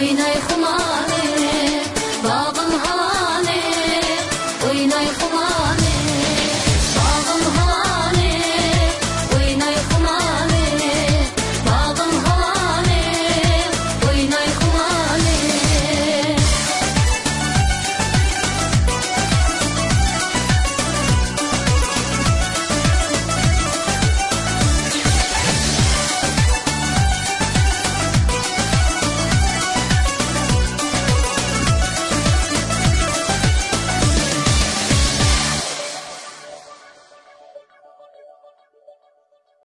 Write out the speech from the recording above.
为奈何。